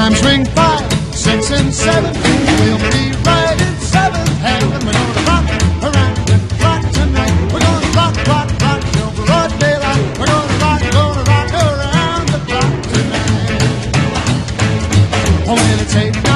chimes ring five, six, and seven. We'll be right in seventh heaven. we're gonna rock around the clock tonight. We're gonna rock, rock, rock till broad daylight. We're gonna rock, gonna rock around the clock tonight. Oh, will it take?